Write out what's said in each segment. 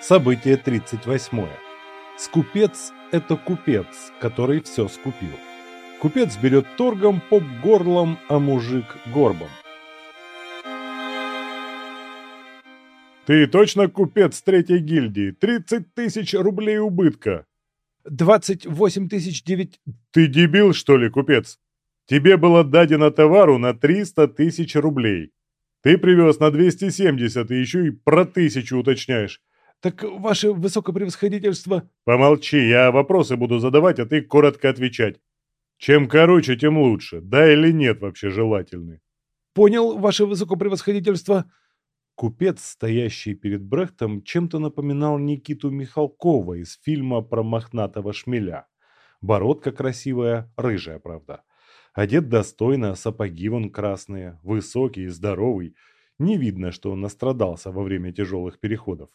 Событие 38. Скупец – это купец, который все скупил. Купец берет торгом, поп горлом, а мужик горбом. «Ты точно купец третьей гильдии? 30 тысяч рублей убытка!» «28 тысяч девять...» «Ты дебил, что ли, купец? Тебе было дадено товару на 300 тысяч рублей. Ты привез на 270 и еще и про тысячу уточняешь. «Так, ваше высокопревосходительство...» «Помолчи, я вопросы буду задавать, а ты коротко отвечать. Чем короче, тем лучше. Да или нет вообще желательный?» «Понял, ваше высокопревосходительство...» Купец, стоящий перед Брехтом, чем-то напоминал Никиту Михалкова из фильма про мохнатого шмеля. Бородка красивая, рыжая, правда. Одет достойно, сапоги вон красные, высокий, здоровый. Не видно, что он настрадался во время тяжелых переходов.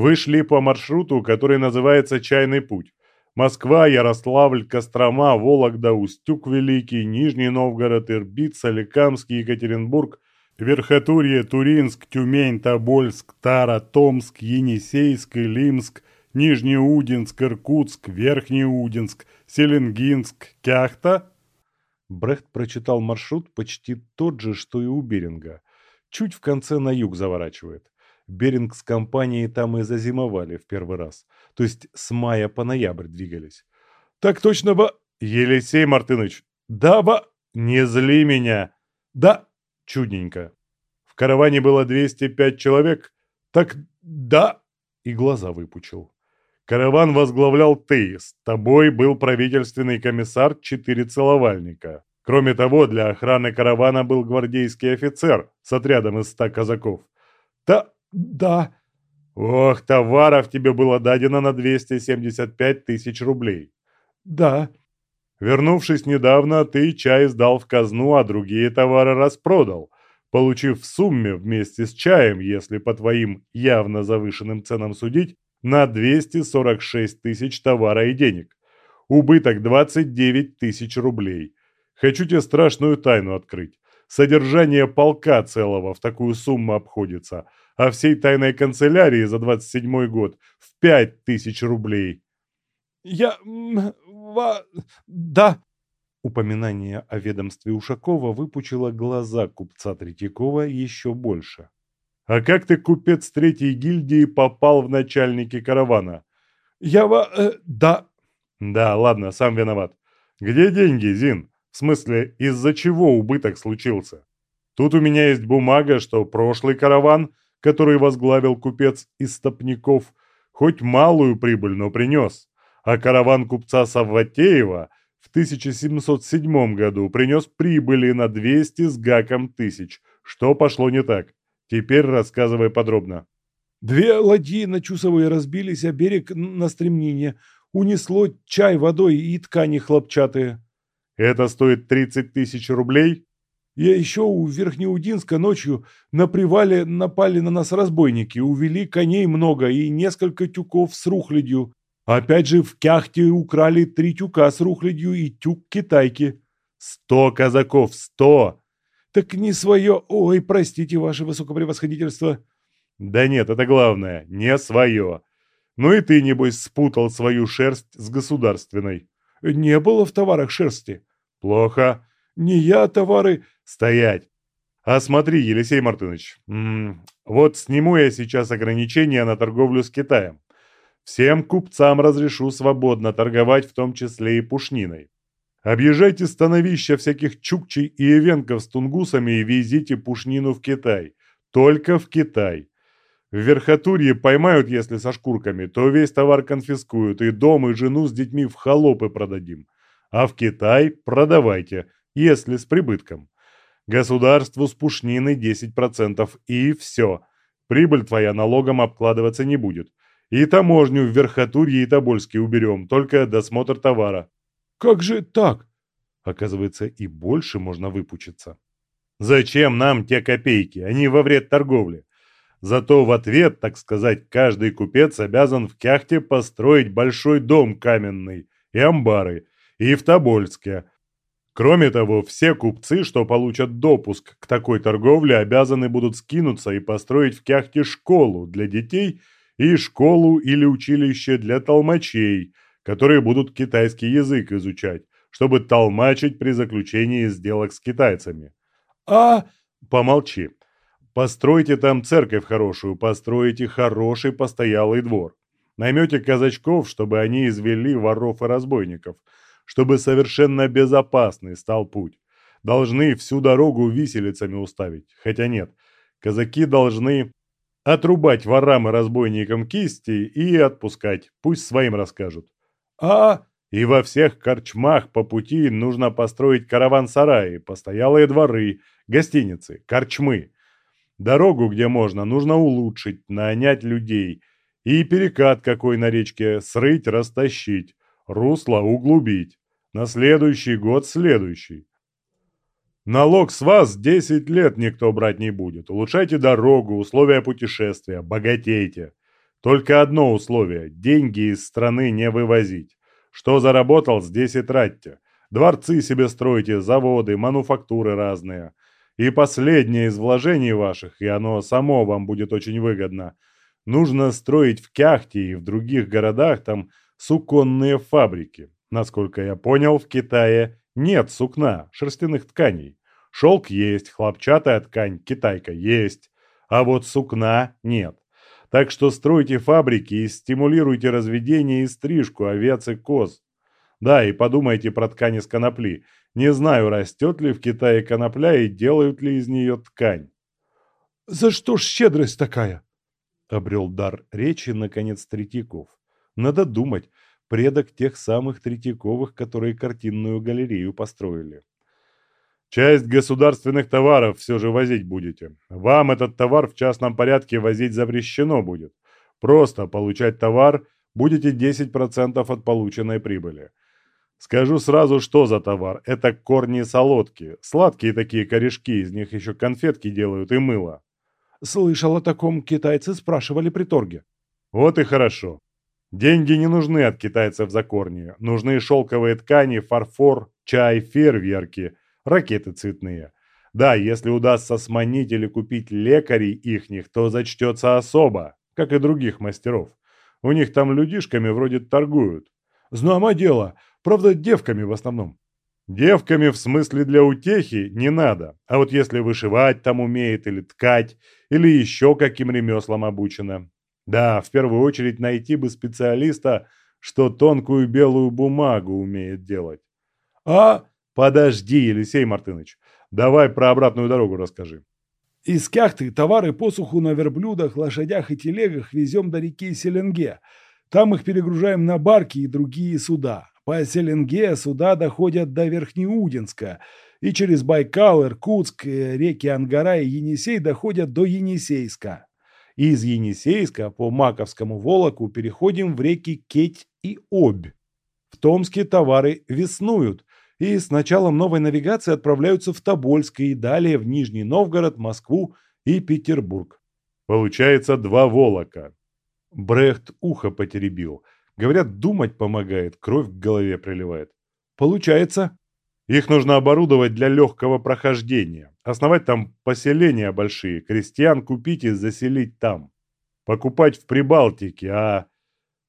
Вы шли по маршруту, который называется «Чайный путь». Москва, Ярославль, Кострома, Вологда, Устюг Великий, Нижний Новгород, Ирбит, Соликамский, Екатеринбург, Верхотурье, Туринск, Тюмень, Тобольск, Тара, Томск, Енисейск, Илимск, Нижнеудинск, Иркутск, Верхнеудинск, Селенгинск, Кяхта. Брехт прочитал маршрут почти тот же, что и у Беринга. Чуть в конце на юг заворачивает. Беринг с компанией там и зазимовали в первый раз. То есть с мая по ноябрь двигались. «Так точно, ба...» «Елисей Мартынович!» «Да, ба...» «Не зли меня!» «Да...» «Чудненько!» «В караване было 205 человек?» «Так... да...» И глаза выпучил. «Караван возглавлял ты. С тобой был правительственный комиссар четыре целовальника. Кроме того, для охраны каравана был гвардейский офицер с отрядом из ста казаков. Та... «Да». «Ох, товаров тебе было дадено на 275 тысяч рублей». «Да». «Вернувшись недавно, ты чай сдал в казну, а другие товары распродал, получив в сумме вместе с чаем, если по твоим явно завышенным ценам судить, на 246 тысяч товара и денег. Убыток 29 тысяч рублей. Хочу тебе страшную тайну открыть. Содержание полка целого в такую сумму обходится – а всей тайной канцелярии за 27 год в пять тысяч рублей. Я... Ва... Да. Упоминание о ведомстве Ушакова выпучило глаза купца Третьякова еще больше. «А как ты, купец третьей гильдии, попал в начальники каравана?» «Я ва... Э, да». «Да, ладно, сам виноват. Где деньги, Зин? В смысле, из-за чего убыток случился? Тут у меня есть бумага, что прошлый караван который возглавил купец из Стопников, хоть малую прибыль, но принес, а караван купца Савватеева в 1707 году принес прибыли на 200 с гаком тысяч. Что пошло не так? Теперь рассказывай подробно. Две ладьи на Чусовой разбились, а берег на стремнине. Унесло чай водой и ткани хлопчатые. Это стоит 30 тысяч рублей? Я еще у Верхнеудинска ночью на привале напали на нас разбойники, увели коней много и несколько тюков с рухлядью. Опять же в Кяхте украли три тюка с рухлядью и тюк китайки. Сто казаков, сто! Так не свое, ой, простите, ваше высокопревосходительство. Да нет, это главное, не свое. Ну и ты, небось, спутал свою шерсть с государственной. Не было в товарах шерсти. Плохо. Не я товары... Стоять! А смотри, Елисей Мартынович, вот сниму я сейчас ограничения на торговлю с Китаем. Всем купцам разрешу свободно торговать, в том числе и пушниной. Объезжайте становища всяких чукчей и эвенков с тунгусами и везите пушнину в Китай. Только в Китай. В Верхотурье поймают, если со шкурками, то весь товар конфискуют, и дом, и жену с детьми в холопы продадим. А в Китай продавайте – если с прибытком. Государству с пушнины 10% и все. Прибыль твоя налогом обкладываться не будет. И таможню в Верхотурье и Тобольске уберем, только досмотр товара. Как же так? Оказывается, и больше можно выпучиться. Зачем нам те копейки? Они во вред торговли. Зато в ответ, так сказать, каждый купец обязан в Кяхте построить большой дом каменный и амбары, и в Тобольске, Кроме того, все купцы, что получат допуск к такой торговле, обязаны будут скинуться и построить в Кяхте школу для детей и школу или училище для толмачей, которые будут китайский язык изучать, чтобы толмачить при заключении сделок с китайцами. А... Помолчи. Постройте там церковь хорошую, постройте хороший постоялый двор. Наймете казачков, чтобы они извели воров и разбойников, чтобы совершенно безопасный стал путь. Должны всю дорогу виселицами уставить, хотя нет. Казаки должны отрубать ворам и разбойникам кисти и отпускать, пусть своим расскажут. А... И во всех корчмах по пути нужно построить караван-сараи, постоялые дворы, гостиницы, корчмы. Дорогу, где можно, нужно улучшить, нанять людей. И перекат какой на речке срыть, растащить, русло углубить. На следующий год следующий. Налог с вас 10 лет никто брать не будет. Улучшайте дорогу, условия путешествия, богатейте. Только одно условие – деньги из страны не вывозить. Что заработал, здесь и тратьте. Дворцы себе стройте, заводы, мануфактуры разные. И последнее из вложений ваших, и оно само вам будет очень выгодно. Нужно строить в Кяхте и в других городах там суконные фабрики. Насколько я понял, в Китае нет сукна, шерстяных тканей. Шелк есть, хлопчатая ткань, китайка есть, а вот сукна нет. Так что стройте фабрики и стимулируйте разведение и стрижку овец и коз. Да, и подумайте про ткани с конопли. Не знаю, растет ли в Китае конопля и делают ли из нее ткань. «За что ж щедрость такая?» Обрел дар речи, наконец, Третьяков. Надо думать, предок тех самых Третьяковых, которые картинную галерею построили. Часть государственных товаров все же возить будете. Вам этот товар в частном порядке возить запрещено будет. Просто получать товар будете 10% от полученной прибыли. Скажу сразу, что за товар. Это корни солодки. Сладкие такие корешки, из них еще конфетки делают и мыло. Слышал о таком, китайцы спрашивали при торге. Вот и хорошо. Деньги не нужны от китайцев за корни. Нужны шелковые ткани, фарфор, чай, фейерверки – ракеты цветные. Да, если удастся сманить или купить лекарей ихних, то зачтется особо, как и других мастеров. У них там людишками вроде торгуют. Знамо дело, правда девками в основном. Девками в смысле для утехи не надо, а вот если вышивать там умеет или ткать, или еще каким ремеслом обучена. Да, в первую очередь найти бы специалиста, что тонкую белую бумагу умеет делать. А Подожди, Елисей Мартынович, давай про обратную дорогу расскажи. Из Кяхты товары посуху на верблюдах, лошадях и телегах везем до реки Селенге. Там их перегружаем на барки и другие суда. По Селенге суда доходят до Верхнеудинска, и через Байкал, Иркутск, реки Ангара и Енисей доходят до Енисейска. Из Енисейска по Маковскому Волоку переходим в реки Кеть и Обь. В Томске товары веснуют, и с началом новой навигации отправляются в Тобольск и далее в Нижний Новгород, Москву и Петербург. Получается два волока. Брехт ухо потеребил. Говорят, думать помогает, кровь к голове приливает. Получается. Их нужно оборудовать для легкого прохождения. Основать там поселения большие, крестьян купить и заселить там. Покупать в Прибалтике, а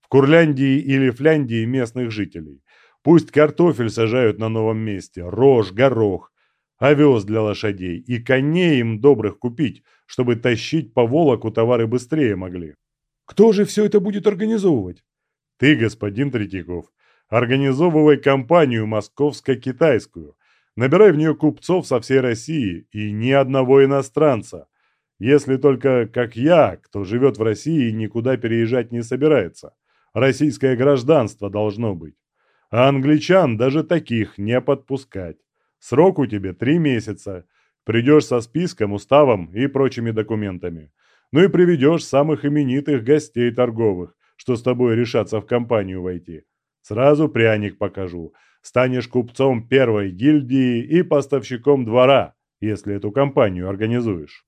в Курляндии или Фляндии местных жителей. Пусть картофель сажают на новом месте, рожь, горох, овес для лошадей и коней им добрых купить, чтобы тащить по волоку товары быстрее могли. Кто же все это будет организовывать? Ты, господин Третьяков, организовывай компанию московско-китайскую. Набирай в нее купцов со всей России и ни одного иностранца. Если только, как я, кто живет в России и никуда переезжать не собирается. Российское гражданство должно быть. А англичан даже таких не подпускать. Срок у тебя три месяца. Придешь со списком, уставом и прочими документами. Ну и приведешь самых именитых гостей торговых, что с тобой решатся в компанию войти. Сразу пряник покажу. Станешь купцом первой гильдии и поставщиком двора, если эту компанию организуешь.